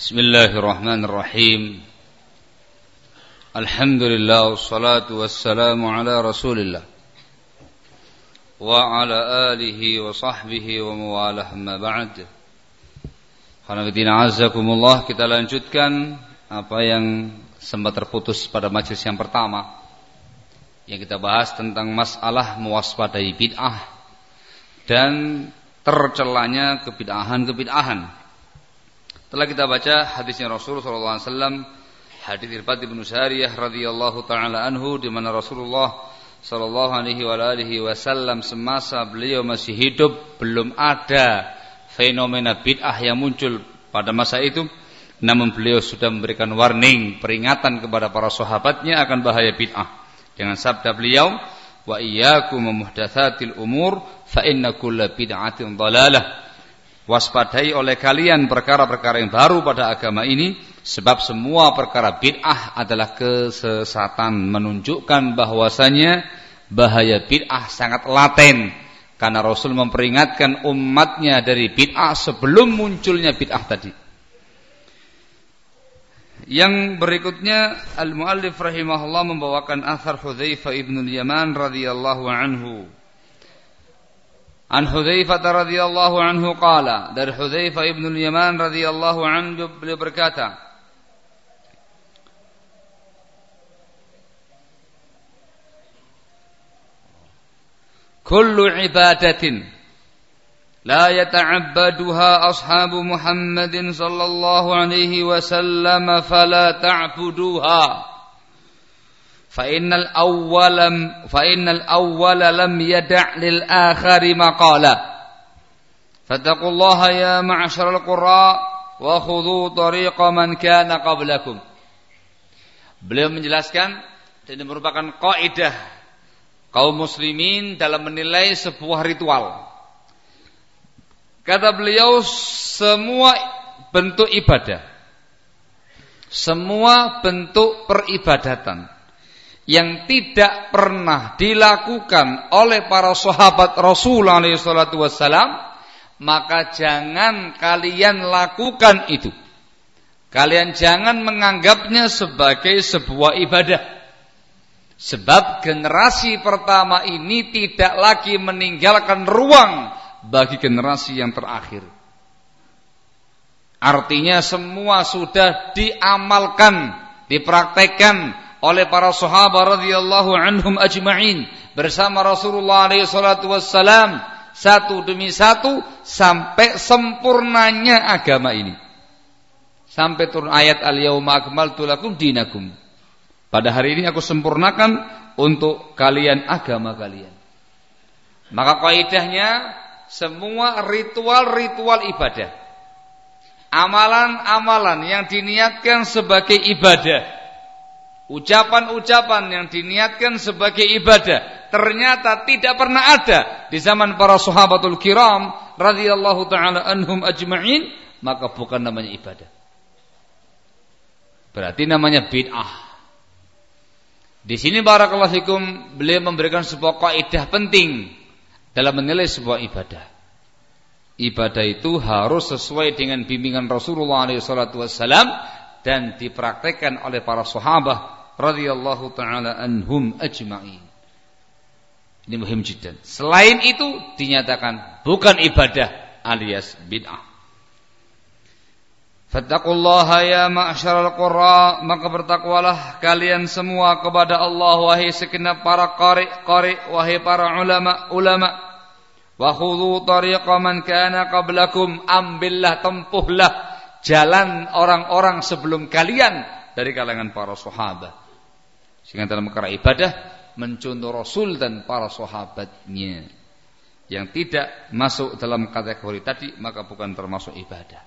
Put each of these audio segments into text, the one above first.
بسم الله الرحمن الرحيم الحمد لله والصلاة والسلام على رسول الله وعلى آله وصحبه ومواله ما بعد Khanafiddina azakumullah kita lanjutkan apa yang sempat terputus pada majelis yang pertama yang kita bahas tentang masalah mewaspadai bid'ah dan tercelanya kebid'ahan-kebid'ahan. Telah kita baca hadisnya Rasulullah SAW, hadis Irbad bin Sariyah radhiyallahu taala anhu di mana Rasulullah sallallahu alaihi wa alihi wasallam semasa beliau masih hidup belum ada fenomena bid'ah yang muncul pada masa itu. Namun beliau sudah memberikan warning peringatan kepada para sahabatnya akan bahaya bid'ah. Dengan sabda beliau wa iyyakum muhdatsatil umur fa inna kulla bid'atin dhalalah waspadai oleh kalian perkara-perkara yang baru pada agama ini sebab semua perkara bid'ah adalah kesesatan menunjukkan bahwasanya bahaya bid'ah sangat laten karena Rasul memperingatkan umatnya dari bid'ah sebelum munculnya bid'ah tadi. Yang berikutnya Al-Muallif rahimahullah membawakan athar Hudzaifah ibn Yaman radhiyallahu anhu An Hudzaifah radhiyallahu anhu qala dari Hudzaifah ibn Yaman radhiyallahu anhu beliau berkata Kullu ibadatin la yata'abbaduha ashabu Muhammadin sallallahu alaihi fa'innal awwalam fa'innal awwala lam yada' lil akhari maqala. Fattaqullaha ya ma'syaral qurra wa khudhu tariqa man kana qablakum. Beliau menjelaskan ini merupakan kaidah kaum muslimin dalam menilai sebuah ritual. Kata beliau semua bentuk ibadah semua bentuk peribadatan yang tidak pernah dilakukan oleh para sahabat Rasul alaihi salatu wassalam maka jangan kalian lakukan itu. Kalian jangan menganggapnya sebagai sebuah ibadah. Sebab generasi pertama ini tidak lagi meninggalkan ruang bagi generasi yang terakhir. Artinya semua sudah diamalkan dipraktekkan oleh para sahabat radhiyallahu anhum ajma'in bersama Rasulullah alaihi salatu wassalam satu demi satu sampai sempurnanya agama ini. Sampai turun ayat al-yauma akmaltu lakum dinakum. Pada hari ini aku sempurnakan untuk kalian agama kalian. Maka kaidahnya semua ritual-ritual ibadah amalan-amalan yang diniatkan sebagai ibadah ucapan-ucapan yang diniatkan sebagai ibadah ternyata tidak pernah ada di zaman para sahabatul kiram radhiyallahu taala anhum ajma'in maka bukan namanya ibadah. Berarti namanya bid'ah. Di sini barakallahu fikum beliau memberikan sebuah kaidah penting dalam menilai sebuah ibadah. Ibadah itu harus sesuai dengan bimbingan Rasulullah SAW dan dipraktekkan oleh para sahabat radhiyallahu taala anhum ajma'in. Ini muhim jiddan. Selain itu dinyatakan bukan ibadah alias bid'ah. Fattaqullaha ya ma'syaral qurra maka bertakwalah kalian semua kepada Allah wahai segenap para qari-qari wahai para ulama-ulama wa khudhu tariqa man kana qablakum ambillah tempuhlah jalan orang-orang sebelum kalian dari kalangan para sahabat sehingga dalam perkara ibadah mencontoh Rasul dan para sahabatnya. Yang tidak masuk dalam kategori tadi maka bukan termasuk ibadah.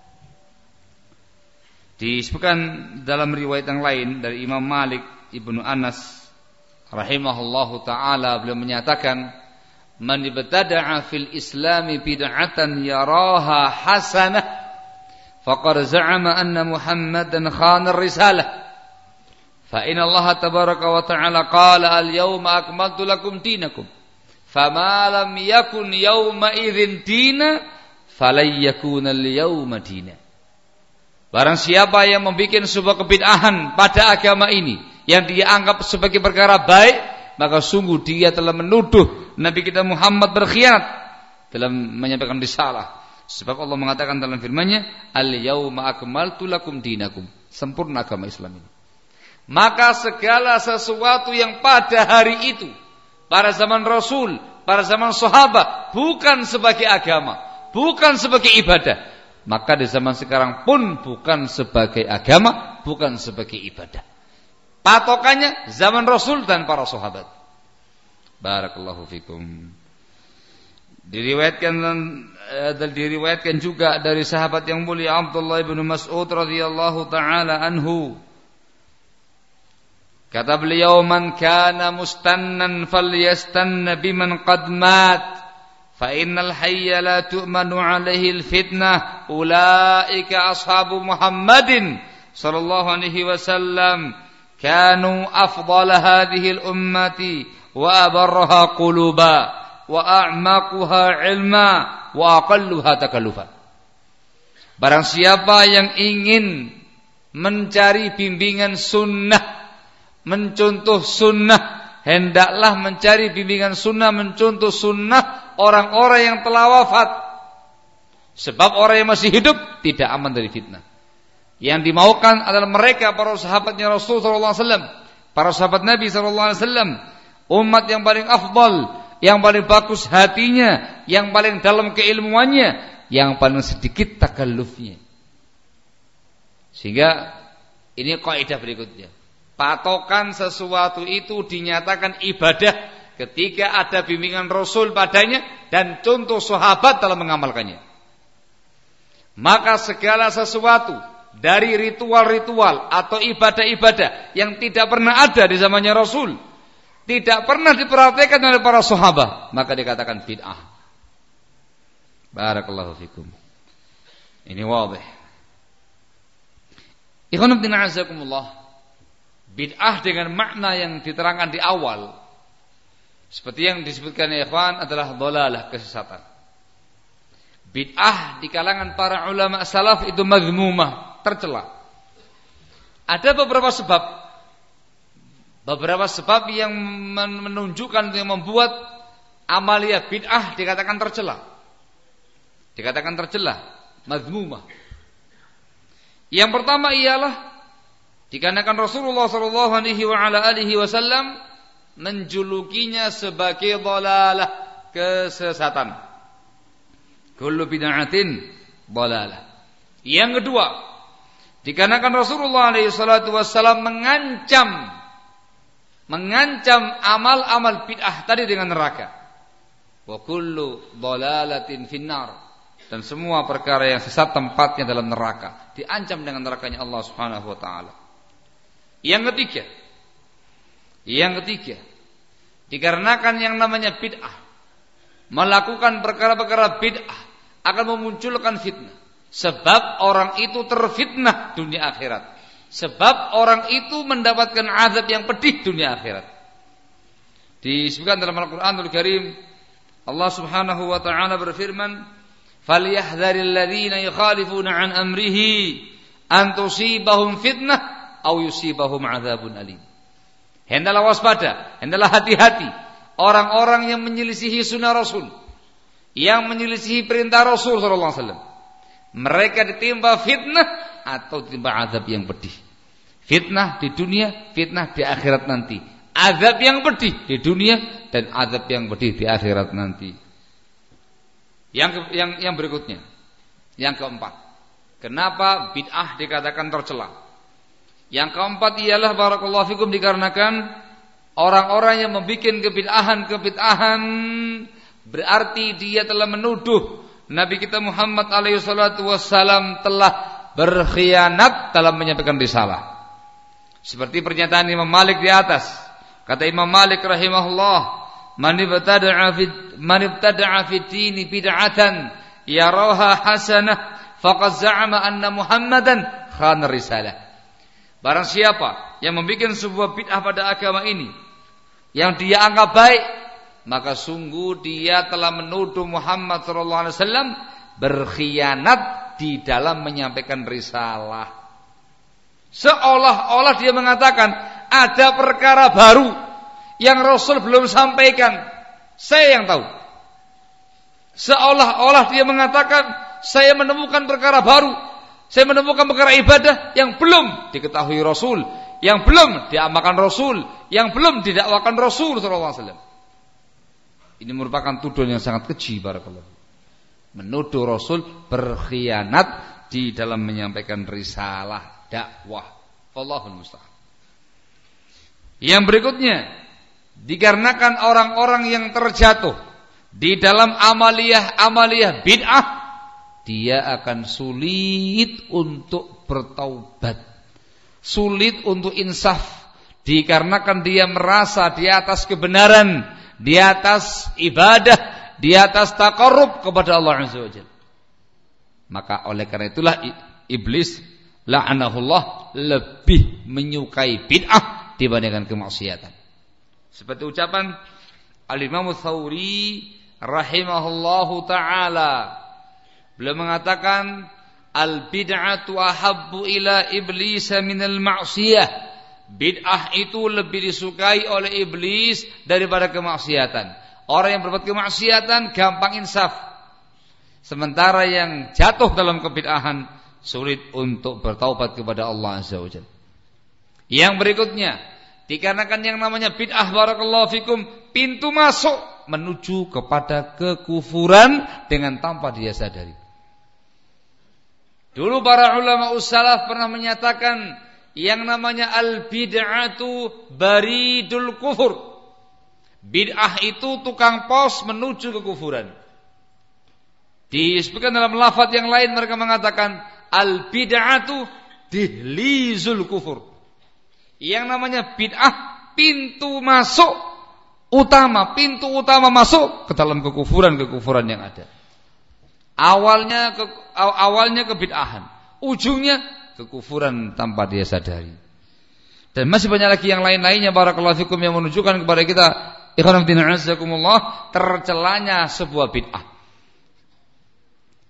Disebutkan dalam riwayat yang lain dari Imam Malik Ibnu Anas rahimahullahu taala beliau menyatakan man ibtada'a fil islami bid'atan yaraha hasanah faqad za'ama anna Muhammadan khana risalah Fa inna Allah tabaraka wa ta'ala qala al-yawma akmaltu lakum dinakum. Fama lam yakun yawma idzin dina falayakun al-yawma dina. Barang siapa yang membuat sebuah kebid'ahan pada agama ini yang dia anggap sebagai perkara baik, maka sungguh dia telah menuduh Nabi kita Muhammad berkhianat dalam menyampaikan risalah. Sebab Allah mengatakan dalam firman-Nya, "Al yauma akmaltu lakum dinakum." Sempurna agama Islam ini. Maka segala sesuatu yang pada hari itu, pada zaman Rasul, pada zaman sahabat, bukan sebagai agama, bukan sebagai ibadah, maka di zaman sekarang pun bukan sebagai agama, bukan sebagai ibadah. Patokannya zaman Rasul dan para sahabat. Barakallahu fikum. Diriwayatkan eh, dan diriwayatkan juga dari sahabat yang mulia Abdullah bin Mas'ud radhiyallahu taala anhu. Kata beliau man kana mustannan falyastanna biman qad mat fa innal hayya la tu'manu alaihi alfitnah ulaika ashabu Muhammadin sallallahu alaihi wasallam kanu afdal hadhihi al-ummati wa abarraha quluba wa a'maquha ilma wa aqalluha takallufa. Barang siapa yang ingin mencari bimbingan sunnah mencontoh sunnah, hendaklah mencari bimbingan sunnah, mencontoh sunnah orang-orang yang telah wafat. Sebab orang yang masih hidup tidak aman dari fitnah. Yang dimaukan adalah mereka para sahabatnya Rasul sallallahu alaihi wasallam, para sahabat Nabi sallallahu alaihi wasallam, umat yang paling afdal, yang paling bagus hatinya, yang paling dalam keilmuannya, yang paling sedikit takallufnya. Sehingga ini kaidah berikutnya. Patokan sesuatu itu dinyatakan ibadah ketika ada bimbingan Rasul padanya dan contoh sahabat dalam mengamalkannya. Maka segala sesuatu dari ritual-ritual atau ibadah-ibadah yang tidak pernah ada di zamannya Rasul, tidak pernah diperhatikan oleh para sahabat, maka dikatakan bid'ah. Barakallahu fikum. Ini wadih. Ikhwan Bid'ah dengan makna yang diterangkan di awal seperti yang disebutkan ya ikhwan adalah dolalah kesesatan. Bid'ah di kalangan para ulama salaf itu mazmumah, tercela. Ada beberapa sebab beberapa sebab yang menunjukkan yang membuat amalia bid'ah dikatakan tercela. Dikatakan tercela, mazmumah. Yang pertama ialah dikarenakan Rasulullah sallallahu alaihi wasallam menjulukinya sebagai dalalah kesesatan. Kullu bid'atin dalalah. Yang kedua, dikarenakan Rasulullah SAW mengancam mengancam amal-amal bid'ah tadi dengan neraka. Wa kullu dalalatin finnar dan semua perkara yang sesat tempatnya dalam neraka, diancam dengan nerakanya Allah Subhanahu wa taala. Yang ketiga, yang ketiga, dikarenakan yang namanya bid'ah, melakukan perkara-perkara bid'ah akan memunculkan fitnah. Sebab orang itu terfitnah dunia akhirat. Sebab orang itu mendapatkan azab yang pedih dunia akhirat. Disebutkan dalam Al-Qur'anul Karim Allah Subhanahu wa taala berfirman, "Falyahdharil ladzina yukhalifuna an amrihi an tusibahum fitnah aw yusibahum adzabun alim." Hendaklah waspada, hendaklah hati-hati orang-orang yang menyelisihi sunnah Rasul, yang menyelisihi perintah Rasul sallallahu alaihi wasallam. Mereka ditimpa fitnah atau ditimpa azab yang pedih. Fitnah di dunia, fitnah di akhirat nanti. Azab yang pedih di dunia dan azab yang pedih di akhirat nanti. Yang yang yang berikutnya, yang keempat. Kenapa bid'ah dikatakan tercela? Yang keempat ialah barakallahu fikum dikarenakan orang-orang yang membuat kebid'ahan-kebid'ahan berarti dia telah menuduh Nabi kita Muhammad alaihi salatu wassalam telah berkhianat dalam menyampaikan risalah. Seperti pernyataan Imam Malik di atas. Kata Imam Malik rahimahullah, "Man ibtada'a fi man ibtada'a fi dini bid'atan yaraha hasanah faqad za'ama anna Muhammadan khana risalah." Barang siapa yang membuat sebuah bid'ah pada agama ini yang dia anggap baik, maka sungguh dia telah menuduh Muhammad sallallahu alaihi wasallam berkhianat di dalam menyampaikan risalah. Seolah-olah dia mengatakan ada perkara baru yang Rasul belum sampaikan. Saya yang tahu. Seolah-olah dia mengatakan saya menemukan perkara baru. Saya menemukan perkara ibadah yang belum diketahui Rasul, yang belum diamalkan Rasul, yang belum didakwakan Rasul sallallahu. Ini merupakan tuduhan yang sangat keji barakallahu. Menuduh Rasul berkhianat di dalam menyampaikan risalah dakwah. Allahul musta'an. Yang berikutnya dikarenakan orang-orang yang terjatuh di dalam amaliyah-amaliyah bid'ah dia akan sulit untuk bertaubat. Sulit untuk insaf dikarenakan dia merasa di atas kebenaran di atas ibadah, di atas takarrub kepada Allah Azza wa Maka oleh karena itulah iblis la'anahullah lebih menyukai bid'ah dibandingkan kemaksiatan. Seperti ucapan Al-Imam Thawri rahimahullahu taala beliau mengatakan al bid'atu ahabbu ila iblis minal ma'siyah Bid'ah itu lebih disukai oleh iblis daripada kemaksiatan. Orang yang berbuat kemaksiatan gampang insaf. Sementara yang jatuh dalam kebid'ahan sulit untuk bertaubat kepada Allah Azza wa Yang berikutnya, dikarenakan yang namanya bid'ah barakallahu fikum, pintu masuk menuju kepada kekufuran dengan tanpa dia sadari. Dulu para ulama ussalaf pernah menyatakan yang namanya al bid'atu baridul kufur. Bid'ah itu tukang pos menuju kekufuran. Disebutkan dalam lafaz yang lain mereka mengatakan al bid'atu dihlizul kufur. Yang namanya bid'ah pintu masuk utama, pintu utama masuk ke dalam kekufuran-kekufuran yang ada. Awalnya ke, awalnya kebid'ahan, ujungnya kekufuran tanpa dia sadari. Dan masih banyak lagi yang lain-lainnya barakallahu fikum yang menunjukkan kepada kita ikhwan fillah tercelanya sebuah bid'ah.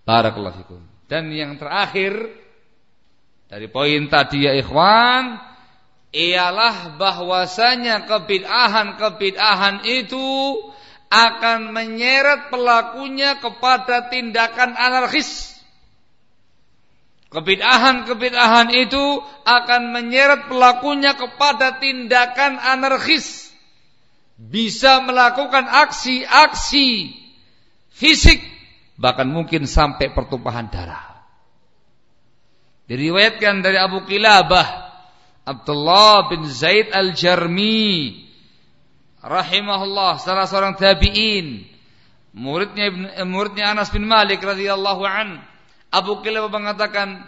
Barakallahu fikum. Dan yang terakhir dari poin tadi ya ikhwan ialah bahwasanya kebid'ahan-kebid'ahan itu akan menyeret pelakunya kepada tindakan anarkis Kebid'ahan-kebid'ahan itu akan menyeret pelakunya kepada tindakan anarkis. Bisa melakukan aksi-aksi fisik. Bahkan mungkin sampai pertumpahan darah. Diriwayatkan dari Abu Kilabah. Abdullah bin Zaid al-Jarmi. Rahimahullah. Salah seorang tabi'in. Muridnya, muridnya Anas bin Malik radhiyallahu anhu Abu Kilabah mengatakan,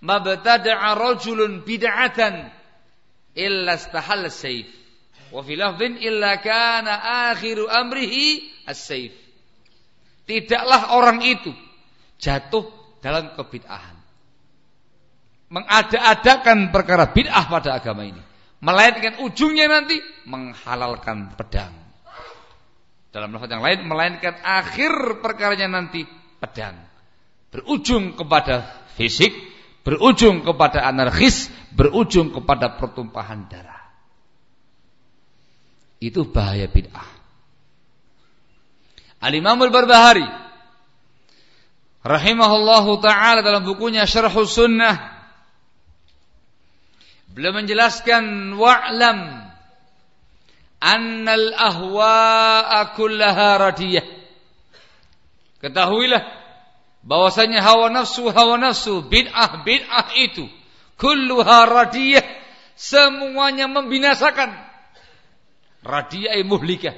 "Mabtada'a rajulun bid'atan illa istahal saif." Wa fi lafdhin illa kana akhiru amrihi as-saif. Tidaklah orang itu jatuh dalam kebid'ahan. Mengada-adakan perkara bid'ah pada agama ini. Melainkan ujungnya nanti menghalalkan pedang. Dalam lafaz yang lain melainkan akhir perkaranya nanti pedang berujung kepada fisik, berujung kepada anarkis, berujung kepada pertumpahan darah. Itu bahaya bid'ah. Al-Imam Al-Barbahari rahimahullahu taala dalam bukunya Syarh Sunnah beliau menjelaskan wa'lam annal ahwa'a kullaha radiyah. Ketahuilah bahwasanya hawa nafsu hawa nafsu bid'ah bid'ah itu kulluha radiyah semuanya membinasakan radiyah muhlikah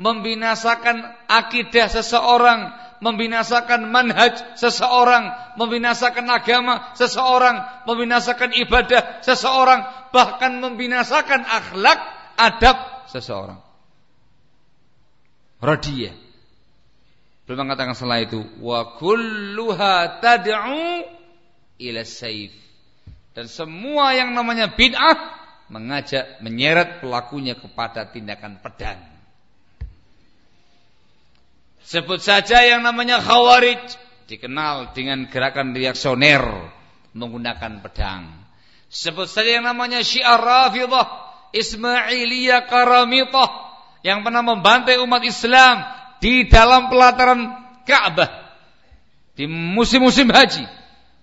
membinasakan akidah seseorang membinasakan manhaj seseorang membinasakan agama seseorang membinasakan ibadah seseorang bahkan membinasakan akhlak adab seseorang radiyah Beliau mengatakan setelah itu wa kulluha tad'u ila saif. Dan semua yang namanya bid'ah mengajak menyeret pelakunya kepada tindakan pedang. Sebut saja yang namanya khawarij dikenal dengan gerakan reaksioner menggunakan pedang. Sebut saja yang namanya Syiah Rafidah, Ismailiyah Karamitah yang pernah membantai umat Islam di dalam pelataran Ka'bah di musim-musim haji,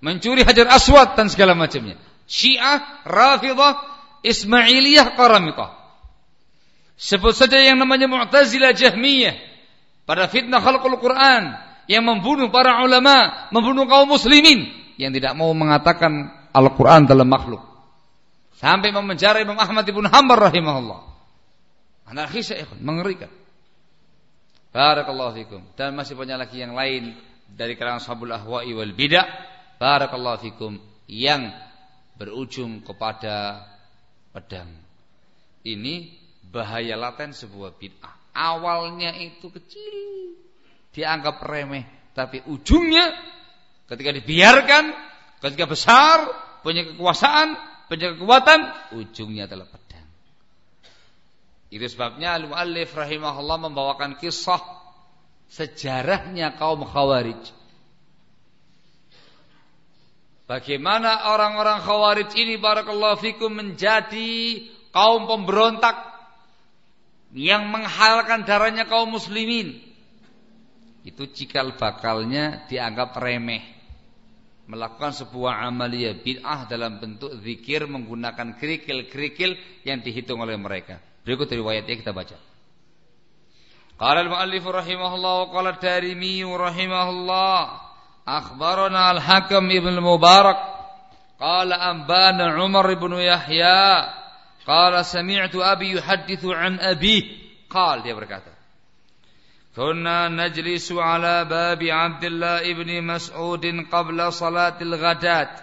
mencuri hajar aswad dan segala macamnya. Syiah, Rafidah, Ismailiyah, Karamitah. Sebut saja yang namanya Mu'tazilah Jahmiyah pada fitnah khalqul Quran yang membunuh para ulama, membunuh kaum muslimin yang tidak mau mengatakan Al-Quran dalam makhluk. Sampai memenjara Imam Ahmad ibn Hanbal rahimahullah. Anarkis mengerikan. Barakallahu fikum. Dan masih banyak lagi yang lain dari kalangan sahabul ahwa'i wal bidah. Barakallahu fikum yang berujung kepada pedang. Ini bahaya laten sebuah bid'ah. Awalnya itu kecil, dianggap remeh, tapi ujungnya ketika dibiarkan, ketika besar, punya kekuasaan, punya kekuatan, ujungnya adalah pedang. Itu sebabnya Al-Muallif rahimahullah membawakan kisah sejarahnya kaum Khawarij. Bagaimana orang-orang Khawarij ini barakallahu fikum menjadi kaum pemberontak yang menghalalkan darahnya kaum muslimin. Itu cikal bakalnya dianggap remeh. Melakukan sebuah amalia bid'ah dalam bentuk zikir menggunakan kerikil-kerikil yang dihitung oleh mereka. Berikut riwayatnya kita baca. Qala al-muallif rahimahullah wa qala Darimi rahimahullah akhbarana al-Hakam ibn al-Mubarak qala anbana Umar ibn Yahya Qala sami'tu abi yuhadithu an abi. Qal dia berkata. Kunna najlisu ala babi Abdullah ibni Mas'udin qabla salatil ghadat.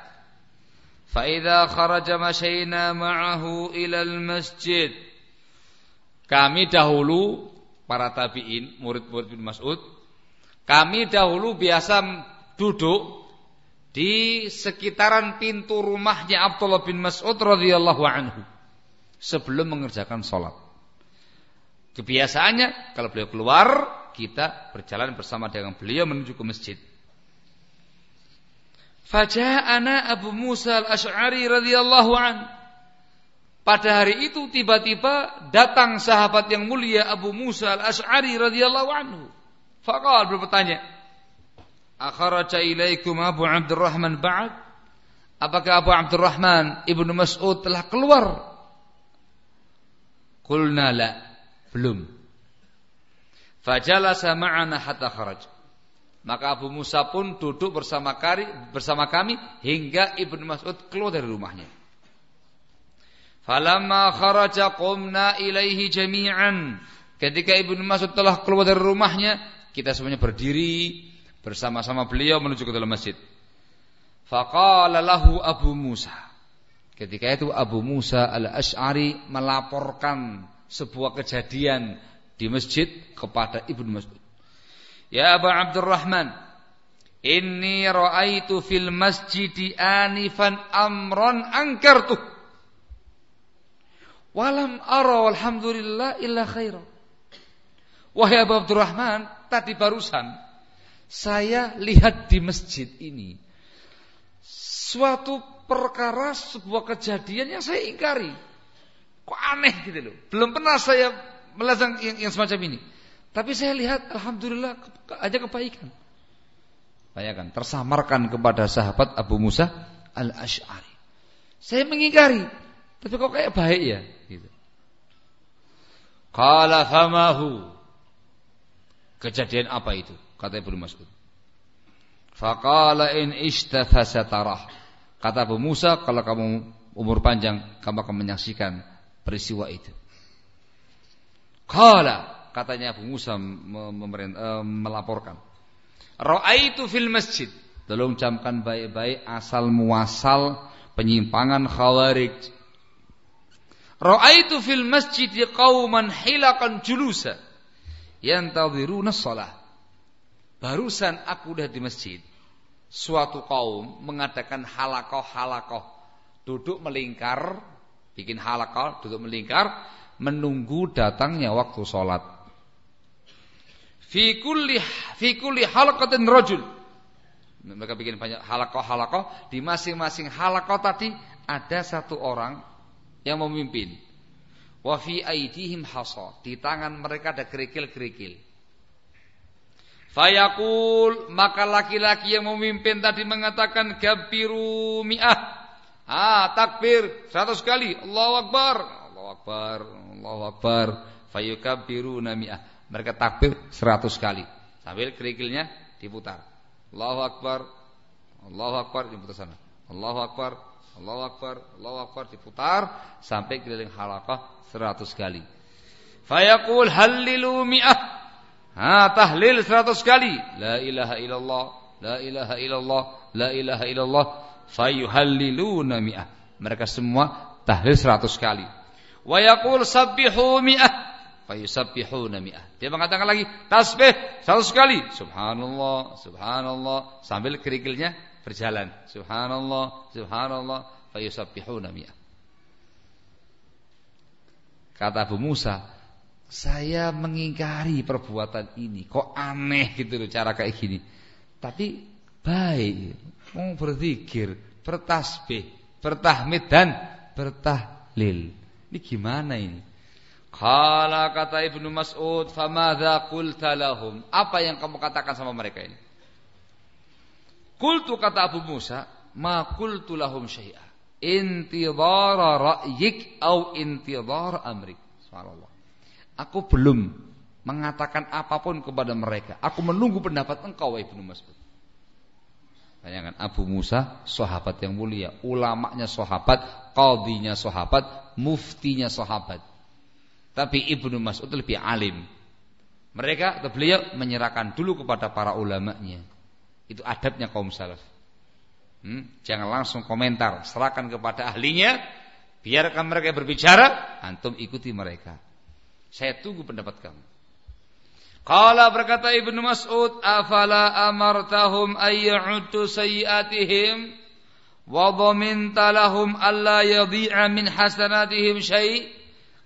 Fa'idha kharaja masyayna ma'ahu ilal masjid. Kami dahulu, para tabi'in, murid-murid bin Mas'ud, kami dahulu biasa duduk di sekitaran pintu rumahnya Abdullah bin Mas'ud radhiyallahu anhu sebelum mengerjakan sholat. Kebiasaannya kalau beliau keluar kita berjalan bersama dengan beliau menuju ke masjid. Faja'ana Abu Musa al-Ash'ari radhiyallahu anhu pada hari itu tiba-tiba datang sahabat yang mulia Abu Musa al-Ash'ari radhiyallahu anhu. Faqal bertanya, "Akharaja ilaikum Abu Abdurrahman ba'd?" Apakah Abu Abdurrahman Ibnu Mas'ud telah keluar? Qulna la, belum. Fajalasa ma'ana hatta kharaj. Maka Abu Musa pun duduk bersama kami, bersama kami hingga Ibnu Mas'ud keluar dari rumahnya. Falamma kharaja qumna ilaihi jami'an. Ketika Ibnu Mas'ud telah keluar dari rumahnya, kita semuanya berdiri bersama-sama beliau menuju ke dalam masjid. Faqala lahu Abu Musa. Ketika itu Abu Musa al-Ash'ari melaporkan sebuah kejadian di masjid kepada Ibnu Mas'ud. Ya Abu Abdurrahman, inni ra'aitu fil masjidi anifan amron angkartuh. Walam ara alhamdulillah illa khaira. Wahai Abu Abdurrahman, tadi barusan saya lihat di masjid ini suatu perkara sebuah kejadian yang saya ingkari. Kok aneh gitu loh. Belum pernah saya melihat yang, yang semacam ini. Tapi saya lihat alhamdulillah aja kebaikan. Bayangkan tersamarkan kepada sahabat Abu Musa Al-Asy'ari. Saya mengingkari, tapi kok kayak baik ya? Gitu. Qala famahu. Kejadian apa itu? Kata Ibnu Mas'ud. Faqala in ishtafasatarah. Kata Abu Musa, kalau kamu umur panjang, kamu akan menyaksikan peristiwa itu. Qala, katanya Abu Musa eh, melaporkan. Ra'aitu fil masjid. Tolong camkan baik-baik asal muasal penyimpangan khawarij Ra'aitu fil masjid qauman hilakan julusa yantadhiruna shalah. Barusan aku udah di masjid. Suatu kaum mengadakan halakoh-halakoh. Duduk melingkar, bikin halakoh, duduk melingkar, menunggu datangnya waktu sholat. Fi kulli, fi. Mereka bikin banyak halakoh-halakoh. Di masing-masing halakoh tadi ada satu orang yang memimpin. Wa aidihim hasa. Di tangan mereka ada kerikil-kerikil. Fayaqul maka laki-laki yang memimpin tadi mengatakan gabiru mi'ah. Ah, takbir 100 kali. Allahu akbar. Allahu akbar. Allahu akbar. Mi'ah. Mereka takbir 100 kali. Sambil kerikilnya diputar. Allahu Akbar Allahu Akbar diputar sana Allahu Akbar Allahu Akbar Allahu Akbar diputar sampai keliling halaqah 100 kali fayaqul hallilu mi'ah ha tahlil 100 kali la ilaha illallah la ilaha illallah la ilaha illallah fayuhalliluna mi'ah mereka semua tahlil 100 kali wa yaqul sabbihu mi'ah fayusabbihuna mi'ah. Dia mengatakan lagi tasbih satu sekali. Subhanallah, subhanallah sambil kerikilnya berjalan. Subhanallah, subhanallah fayusabbihuna mi'ah. Kata Abu Musa, saya mengingkari perbuatan ini. Kok aneh gitu loh cara kayak gini. Tapi baik, mau berzikir, bertasbih, bertahmid dan bertahlil. Ini gimana ini? Kala kata Ibnu Mas'ud, "Famadza qulta lahum?" Apa yang kamu katakan sama mereka ini? Qultu kata Abu Musa, "Ma qultu lahum syai'a." Intidhara ra'yik au intidhara amrik. Subhanallah. Aku belum mengatakan apa pun kepada mereka. Aku menunggu pendapat engkau Ibnu Mas'ud. Bayangkan Abu Musa, sahabat yang mulia, ulamanya sahabat, qadhinya sahabat, muftinya sahabat tapi Ibnu Mas'ud lebih alim. Mereka atau beliau menyerahkan dulu kepada para ulamanya. Itu adabnya kaum salaf. Hmm? Jangan langsung komentar, serahkan kepada ahlinya, biarkan mereka berbicara, antum ikuti mereka. Saya tunggu pendapat kamu. Qala berkata Ibnu Mas'ud, "Afala amartahum ayyu'tu sayyi'atihim wa dhaminta lahum alla yadhi'a min hasanatihim syai'?"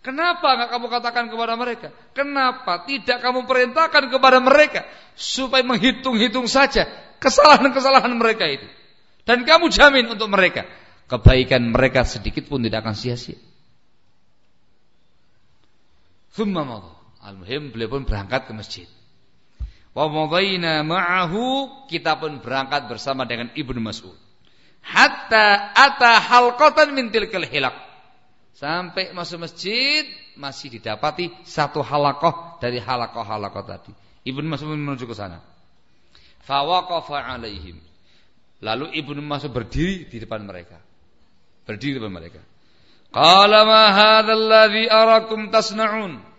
Kenapa enggak kamu katakan kepada mereka? Kenapa tidak kamu perintahkan kepada mereka supaya menghitung-hitung saja kesalahan-kesalahan mereka itu? Dan kamu jamin untuk mereka kebaikan mereka sedikit pun tidak akan sia-sia. Thumma Al-muhim beliau pun berangkat ke masjid. Wa madaina ma'ahu kita pun berangkat bersama dengan Ibnu Mas'ud. Hatta ata halqatan min tilkal hilaq Sampai masuk masjid masih didapati satu halakoh dari halakoh-halakoh tadi. Ibnu Mas'ud menuju ke sana. Fawaqafa alaihim. Lalu Ibnu Mas'ud berdiri di depan mereka. Berdiri di depan mereka. Qala ma hadzal ladzi arakum tasna'un.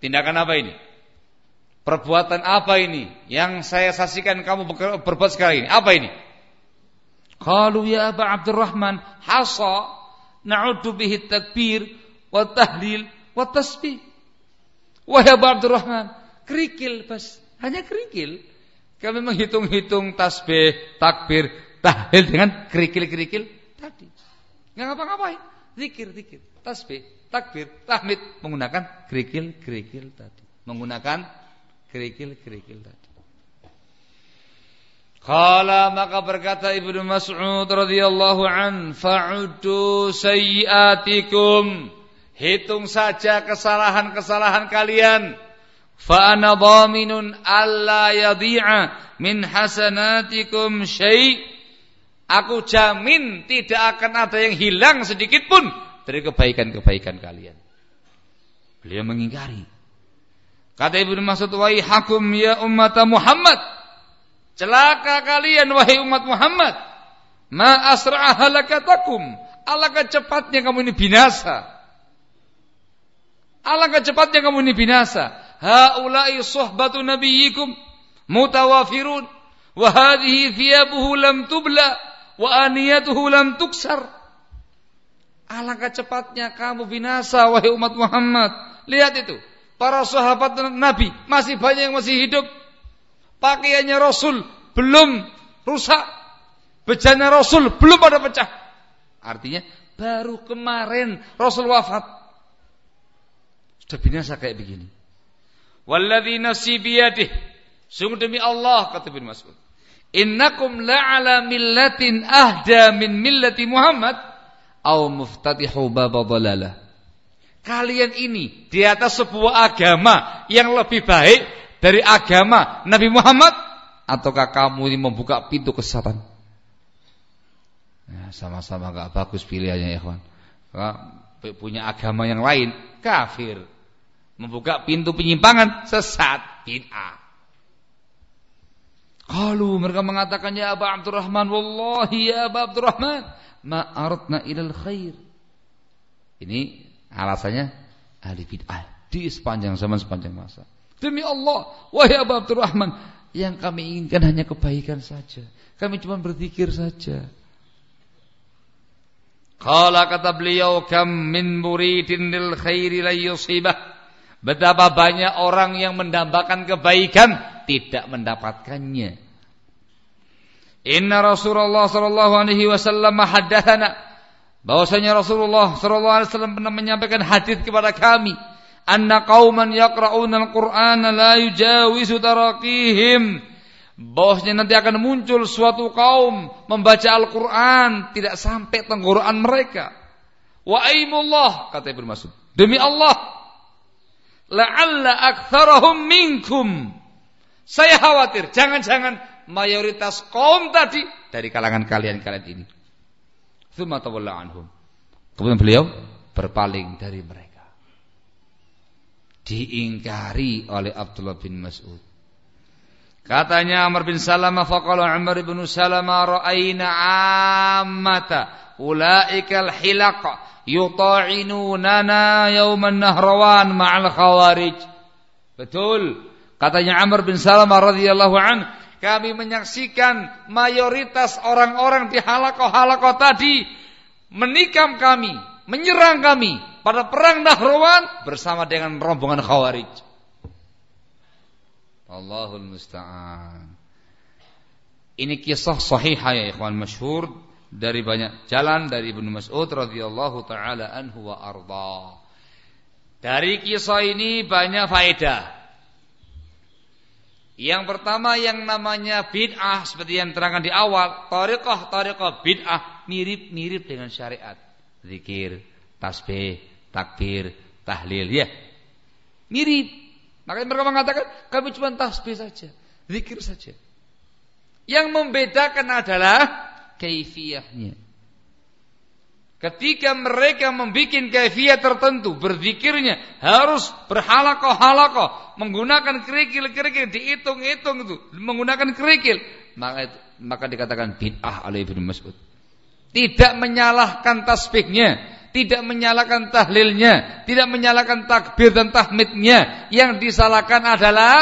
Tindakan apa ini? Perbuatan apa ini yang saya saksikan kamu berbuat sekarang ini? Apa ini? Qalu ya Aba Abdurrahman, hasa na'uddu bihi takbir wa tahlil wa tasbih. Wahai Abu Abdurrahman, kerikil bas, hanya kerikil. Kami menghitung-hitung tasbih, takbir, tahlil dengan kerikil-kerikil tadi. Enggak ngapa-ngapain. Zikir, zikir, tasbih, takbir, tahmid menggunakan kerikil-kerikil tadi. Menggunakan kerikil-kerikil tadi. Qala maka berkata Ibnu Mas'ud radhiyallahu an, fa'uddu sayyiatikum. Hitung saja kesalahan-kesalahan kalian. Fa ana dhaminun alla yadhi'a min hasanatikum syai'. Aku jamin tidak akan ada yang hilang sedikit pun dari kebaikan-kebaikan kalian. Beliau mengingkari. Kata Ibnu Mas'ud, "Wahai hakum ya umat Muhammad." Celaka kalian wahai umat Muhammad. Ma asra'a halakatakum. Alangkah cepatnya kamu ini binasa. Alangkah cepatnya kamu ini binasa. Haula'i suhbatu nabiyyikum mutawafirun wa hadhihi thiyabuhu lam tubla wa aniyatuhu lam tuksar. Alangkah cepatnya kamu binasa wahai umat Muhammad. Lihat itu. Para sahabat Nabi masih banyak yang masih hidup Pakaiannya Rasul belum rusak. Bejana Rasul belum pada pecah. Artinya baru kemarin Rasul wafat. Sudah binasa kayak begini. Walladzi nafsi biyadih. Sungguh demi Allah kata bin Mas'ud. innakum la'ala millatin ahda min millati Muhammad au muftatihu baba dhalalah. Kalian ini di atas sebuah agama yang lebih baik dari agama Nabi Muhammad ataukah kamu ini membuka pintu kesesatan? Ya, sama-sama gak bagus pilihannya ya kawan. Punya agama yang lain kafir. Membuka pintu penyimpangan sesat bid'ah. Kalau mereka mengatakan ya Aba Abdurrahman wallahi ya Aba Abdurrahman ma aradna ilal khair. Ini alasannya ahli bid'ah di sepanjang zaman sepanjang masa. Demi Allah, wahai Aba Abdurrahman, yang kami inginkan hanya kebaikan saja. Kami cuma berzikir saja. Kala kata beliau kam min muridin lil khairi la. Betapa banyak orang yang mendambakan kebaikan tidak mendapatkannya. Inna Rasulullah sallallahu alaihi wasallam haddatsana bahwasanya Rasulullah sallallahu alaihi wasallam pernah menyampaikan hadis kepada kami anna qauman yaqra'una al-Qur'ana la yujawizu taraqihim bahwasanya nanti akan muncul suatu kaum membaca Al-Qur'an tidak sampai tenggorokan mereka. Wa aimullah kata Ibnu Mas'ud. Demi Allah la'alla aktsarahum minkum saya khawatir, jangan-jangan mayoritas kaum tadi dari kalangan kalian-kalian ini. anhum. Kemudian beliau berpaling dari mereka. Diingkari oleh Abdullah bin Mas'ud. Katanya Amr bin Salamah faqala Umar bin Salamah ra'ayna ammata ulaikal hilaq yuta'inunana yauman nahrawan ma'al khawarij. Betul. Katanya Amr bin Salamah radhiyallahu an, kami menyaksikan mayoritas orang-orang di halakoh-halakoh tadi menikam kami, menyerang kami pada perang Nahrawan bersama dengan rombongan Khawarij. Allahul musta'an. Ini kisah sahih ya ikhwan masyhur dari banyak jalan dari Ibnu Mas'ud radhiyallahu taala anhu wa arda. Dari kisah ini banyak faedah. Yang pertama yang namanya bid'ah seperti yang terangkan di awal, tariqah tariqah bid'ah mirip-mirip dengan syariat. Zikir, tasbih, takbir, tahlil ya. Mirip. Makanya mereka mengatakan kami cuma tasbih saja, zikir saja. Yang membedakan adalah kaifiyahnya. Ketika mereka membuat kaifiat tertentu, berzikirnya harus berhalakoh-halakoh, menggunakan kerikil-kerikil, dihitung-hitung itu, menggunakan kerikil, maka maka dikatakan bid'ah oleh Ibnu Mas'ud. Tidak menyalahkan tasbihnya, tidak menyalahkan tahlilnya, tidak menyalahkan takbir dan tahmidnya. Yang disalahkan adalah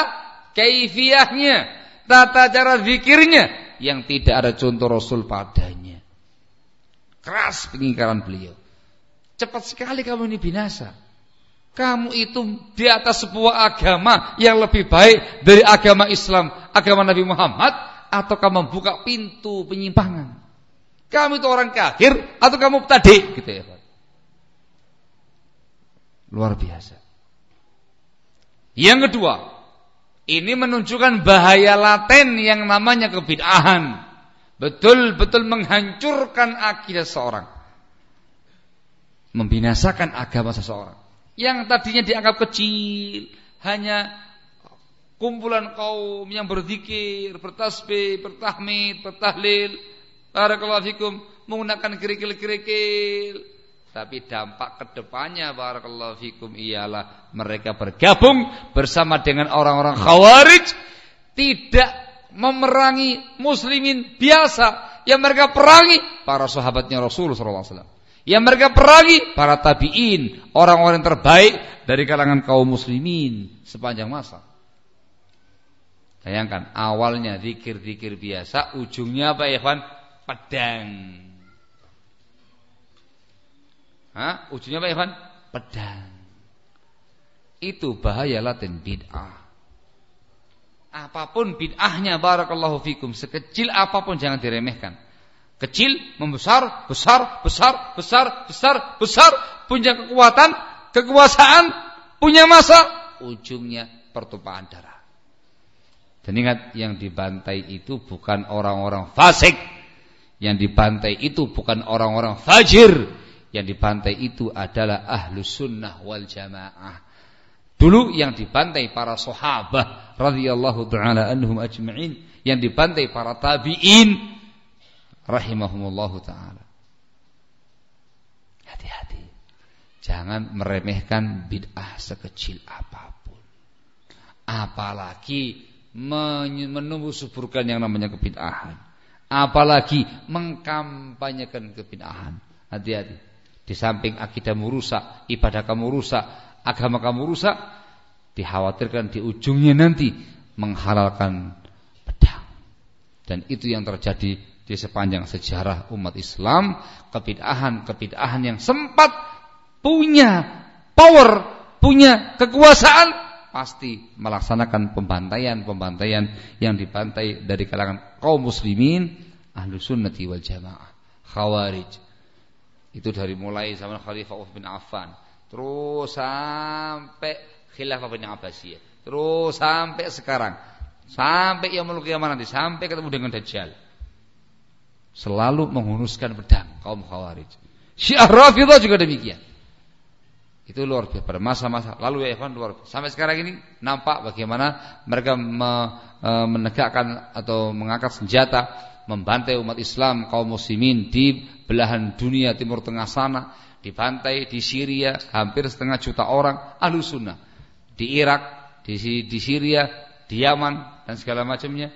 kaifiyahnya, tata cara zikirnya yang tidak ada contoh Rasul padanya. Keras pengingkaran beliau. Cepat sekali kamu ini binasa. Kamu itu di atas sebuah agama yang lebih baik dari agama Islam, agama Nabi Muhammad, atau kamu membuka pintu penyimpangan. Kamu itu orang kafir atau kamu tadi, gitu ya. Luar biasa. Yang kedua, ini menunjukkan bahaya laten yang namanya kebid'ahan. Betul-betul menghancurkan akidah seorang. Membinasakan agama seseorang. Yang tadinya dianggap kecil. Hanya kumpulan kaum yang berzikir, bertasbih, bertahmid, bertahlil. Barakallahu fikum. Menggunakan kerikil-kerikil. Tapi dampak ke depannya barakallahu fikum ialah mereka bergabung bersama dengan orang-orang khawarij tidak memerangi muslimin biasa yang mereka perangi para sahabatnya Rasulullah SAW. Yang mereka perangi para tabi'in, orang-orang terbaik dari kalangan kaum muslimin sepanjang masa. Bayangkan, awalnya zikir-zikir biasa, ujungnya apa ya, Pedang. Hah? Ujungnya apa ya, Pedang. Itu bahaya laten bid'ah. Apa pun bid'ahnya barakallahu fikum, sekecil apa pun jangan diremehkan. Kecil, membesar, besar, besar, besar, besar, besar, punya kekuatan, kekuasaan, punya masa, ujungnya pertumpahan darah. Dan ingat yang dibantai itu bukan orang-orang fasik. Yang dibantai itu bukan orang-orang fajir. Yang dibantai itu adalah ahlu sunnah wal jamaah. Dulu yang dibantai para sahabat radhiyallahu taala anhum ajma'in, yang dibantai para tabi'in rahimahumullahu taala. Hati-hati. Jangan meremehkan bid'ah sekecil apa pun. Apalagi menumbuh suburkan yang namanya kebid'ahan. Apalagi mengkampanyekan kebid'ahan. Hati-hati. Di samping akidah rusak, ibadah kamu rusak, agama kamu rusak, dikhawatirkan di ujungnya nanti menghalalkan pedang. Dan itu yang terjadi di sepanjang sejarah umat Islam, kebid'ahan-kebid'ahan yang sempat punya power, punya kekuasaan pasti melaksanakan pembantaian-pembantaian yang dibantai dari kalangan kaum muslimin ahlu sunnati wal jamaah khawarij. Itu dari mulai zaman Khalifah Uthman bin Affan terus sampai Khilafah bin Abbasiyah. Terus sampai sekarang. Sampai yang melukis nanti sampai ketemu dengan Dajjal. Selalu menghunuskan pedang kaum Khawarij. Syiah Rafidah juga demikian. Itu luar biasa pada masa-masa lalu ya Ikhwan luar biasa. Sampai sekarang ini nampak bagaimana mereka me, e, menegakkan atau mengangkat senjata membantai umat Islam kaum muslimin di belahan dunia timur tengah sana, dibantai di Syria hampir setengah juta orang ahlu sunnah. Di Irak, di, di Syria, di Yaman dan segala macamnya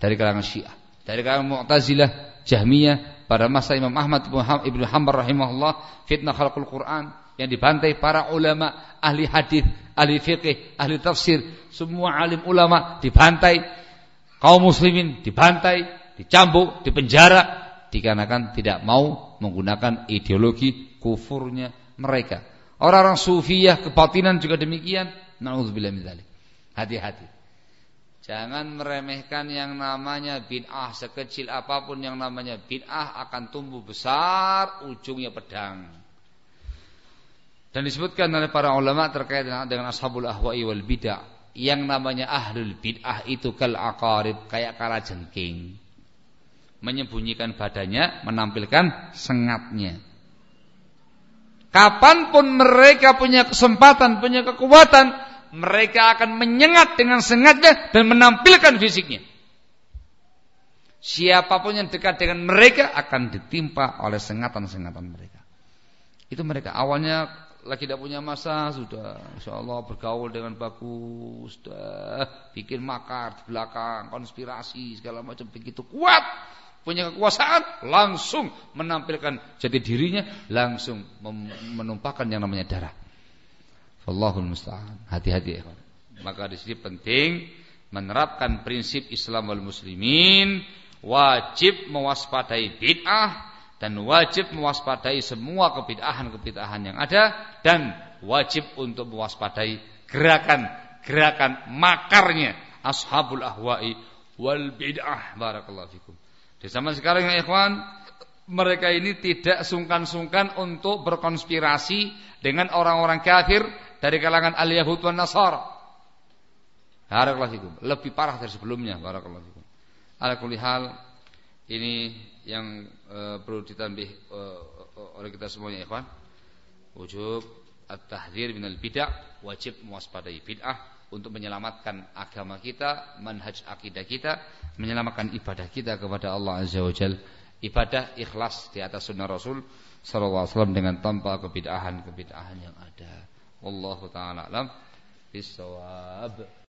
dari kalangan Syiah, dari kalangan Mu'tazilah, Jahmiyah pada masa Imam Ahmad Ibnu Hanbal rahimahullah fitnah khalqul Quran yang dibantai para ulama, ahli hadis, ahli fikih, ahli tafsir, semua alim ulama dibantai, kaum muslimin dibantai, dicambuk, dipenjara dikarenakan tidak mau menggunakan ideologi kufurnya mereka. Orang-orang sufiyah kebatinan juga demikian. Nauzubillah min dzalik. Hati-hati. Jangan meremehkan yang namanya bid'ah sekecil apa pun yang namanya bid'ah akan tumbuh besar ujungnya pedang. Dan disebutkan oleh para ulama terkait dengan, ashabul ahwa'i wal bid'ah. Yang namanya ahlul bid'ah itu kal aqarib kayak kala jengking. Menyembunyikan badannya, menampilkan sengatnya. Kapan pun mereka punya kesempatan, punya kekuatan, mereka akan menyengat dengan sengatnya dan menampilkan fisiknya. Siapa pun yang dekat dengan mereka akan ditimpa oleh sengatan-sengatan mereka. Itu mereka awalnya lagi tidak punya masa sudah insya Allah bergaul dengan bagus sudah bikin makar di belakang konspirasi segala macam begitu kuat punya kekuasaan langsung menampilkan jati dirinya langsung menumpahkan yang namanya darah. Allahul musta'an. Hati-hati ya maka di sini penting menerapkan prinsip Islam wal muslimin wajib mewaspadai bid'ah dan wajib mewaspadai semua kebid'ahan-kebid'ahan yang ada dan wajib untuk mewaspadai gerakan-gerakan makarnya ashabul ahwa'i wal bid'ah. Barakallahu fikum. Di zaman sekarang ya ikhwan, mereka ini tidak sungkan-sungkan untuk berkonspirasi dengan orang-orang kafir dari kalangan al-Yahud wan Nasara. Barakallahu. Lebih parah dari sebelumnya barakallahu fikum. Ala ini yang e, perlu ditambah e, oleh kita semuanya ikhwan. Wujub at-tahdzir minal bid'ah, wajib mewaspadai bid'ah untuk menyelamatkan agama kita, manhaj akidah kita, menyelamatkan ibadah kita kepada Allah Azza wa Jal. Ibadah ikhlas di atas sunnah Rasul sallallahu alaihi wasallam dengan tanpa kebid'ahan-kebid'ahan yang ada. Wallahu taala alam bisawab.